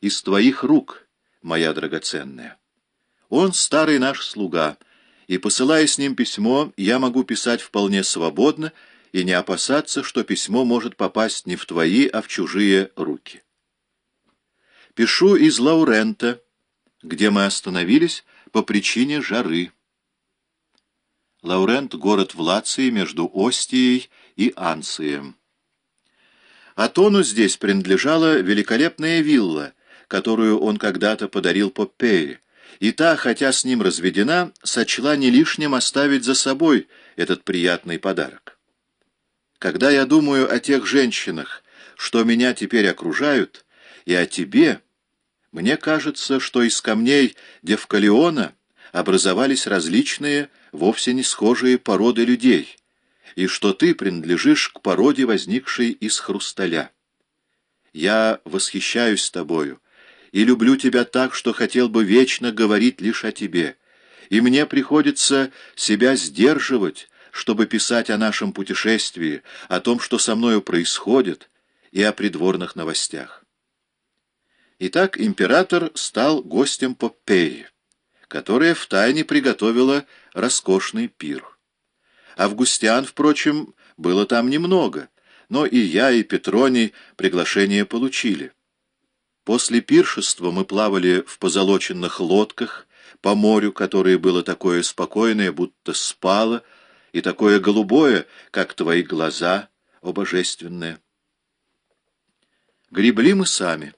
из твоих рук, моя драгоценная. Он старый наш слуга, и, посылая с ним письмо, я могу писать вполне свободно и не опасаться, что письмо может попасть не в твои, а в чужие руки. Пишу из Лаурента, где мы остановились по причине жары. Лаурент — город в Лации между Остией и Анцием. Атону здесь принадлежала великолепная вилла, которую он когда-то подарил Поппее, и та, хотя с ним разведена, сочла не лишним оставить за собой этот приятный подарок. Когда я думаю о тех женщинах, что меня теперь окружают, и о тебе, мне кажется, что из камней Девкалиона образовались различные, вовсе не схожие породы людей, и что ты принадлежишь к породе, возникшей из хрусталя. Я восхищаюсь тобою и люблю тебя так, что хотел бы вечно говорить лишь о тебе, и мне приходится себя сдерживать, чтобы писать о нашем путешествии, о том, что со мною происходит, и о придворных новостях. Итак, император стал гостем Попеи, которая втайне приготовила роскошный пир. Августиан, впрочем, было там немного, но и я, и Петроний приглашение получили. После пиршества мы плавали в позолоченных лодках по морю, которое было такое спокойное, будто спало, и такое голубое, как твои глаза, о божественное. Гребли мы сами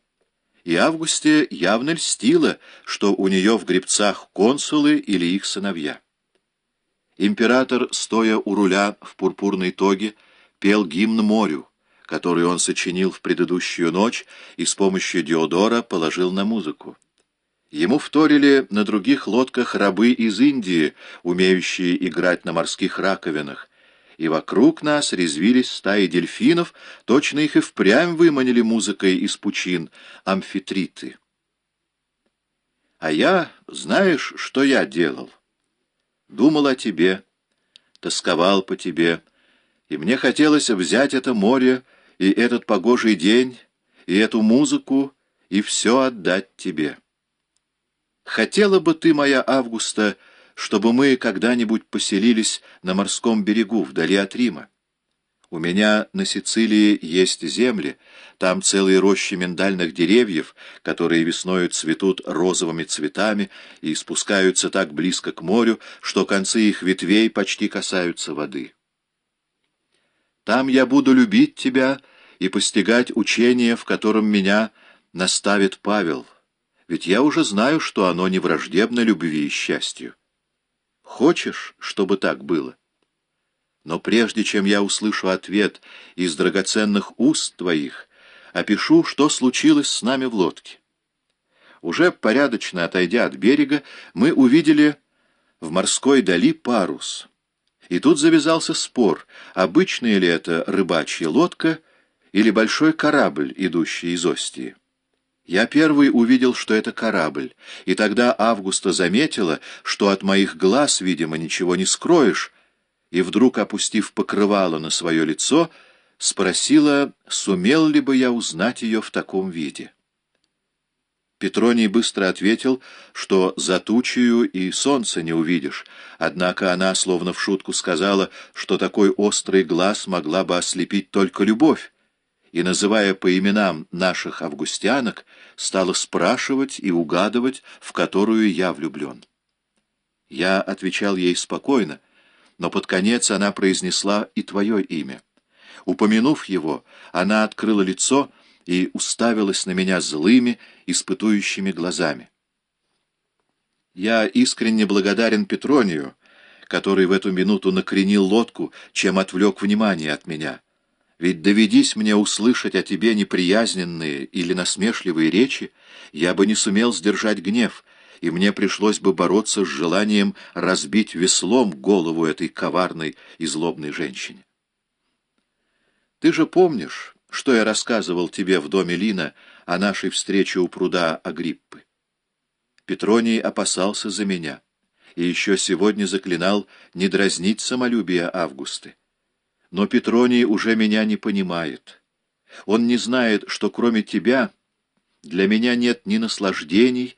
и Августе явно льстило, что у нее в гребцах консулы или их сыновья. Император, стоя у руля в пурпурной тоге, пел гимн морю, который он сочинил в предыдущую ночь и с помощью Диодора положил на музыку. Ему вторили на других лодках рабы из Индии, умеющие играть на морских раковинах, и вокруг нас резвились стаи дельфинов, точно их и впрямь выманили музыкой из пучин амфитриты. А я, знаешь, что я делал? Думал о тебе, тосковал по тебе, и мне хотелось взять это море и этот погожий день, и эту музыку, и все отдать тебе. Хотела бы ты, моя Августа, — чтобы мы когда-нибудь поселились на морском берегу, вдали от Рима. У меня на Сицилии есть земли, там целые рощи миндальных деревьев, которые весною цветут розовыми цветами и спускаются так близко к морю, что концы их ветвей почти касаются воды. Там я буду любить тебя и постигать учение, в котором меня наставит Павел, ведь я уже знаю, что оно не враждебно любви и счастью. Хочешь, чтобы так было? Но прежде чем я услышу ответ из драгоценных уст твоих, опишу, что случилось с нами в лодке. Уже порядочно отойдя от берега, мы увидели в морской дали парус. И тут завязался спор, обычная ли это рыбачья лодка или большой корабль, идущий из Остии. Я первый увидел, что это корабль, и тогда Августа заметила, что от моих глаз, видимо, ничего не скроешь, и вдруг, опустив покрывало на свое лицо, спросила, сумел ли бы я узнать ее в таком виде. Петроний быстро ответил, что за тучью и солнца не увидишь, однако она, словно в шутку, сказала, что такой острый глаз могла бы ослепить только любовь, и, называя по именам наших августянок, стала спрашивать и угадывать, в которую я влюблен. Я отвечал ей спокойно, но под конец она произнесла и твое имя. Упомянув его, она открыла лицо и уставилась на меня злыми, испытующими глазами. Я искренне благодарен Петронию, который в эту минуту накренил лодку, чем отвлек внимание от меня. Ведь доведись мне услышать о тебе неприязненные или насмешливые речи, я бы не сумел сдержать гнев, и мне пришлось бы бороться с желанием разбить веслом голову этой коварной и злобной женщине. Ты же помнишь, что я рассказывал тебе в доме Лина о нашей встрече у пруда Агриппы? Петроний опасался за меня, и еще сегодня заклинал не дразнить самолюбие Августы. Но Петроний уже меня не понимает. Он не знает, что кроме тебя для меня нет ни наслаждений,